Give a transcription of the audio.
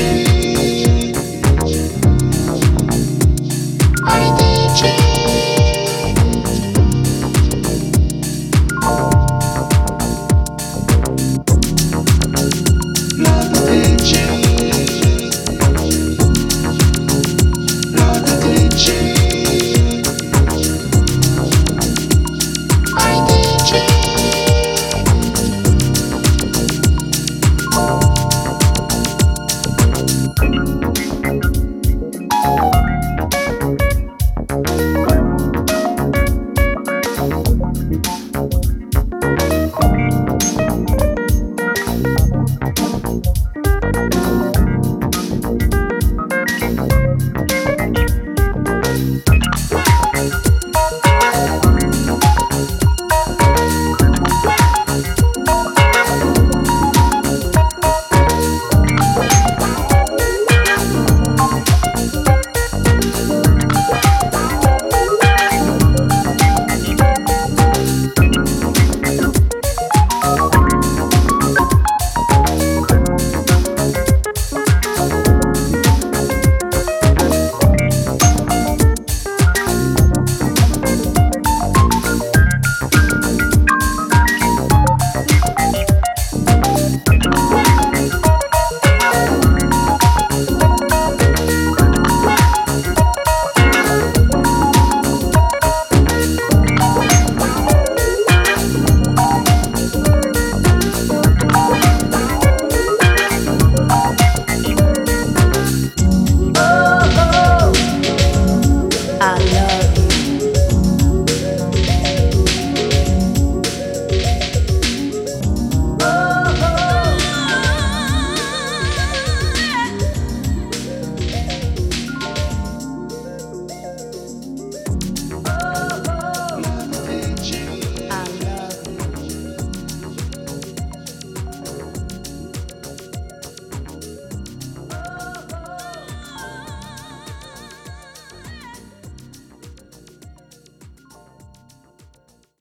Shake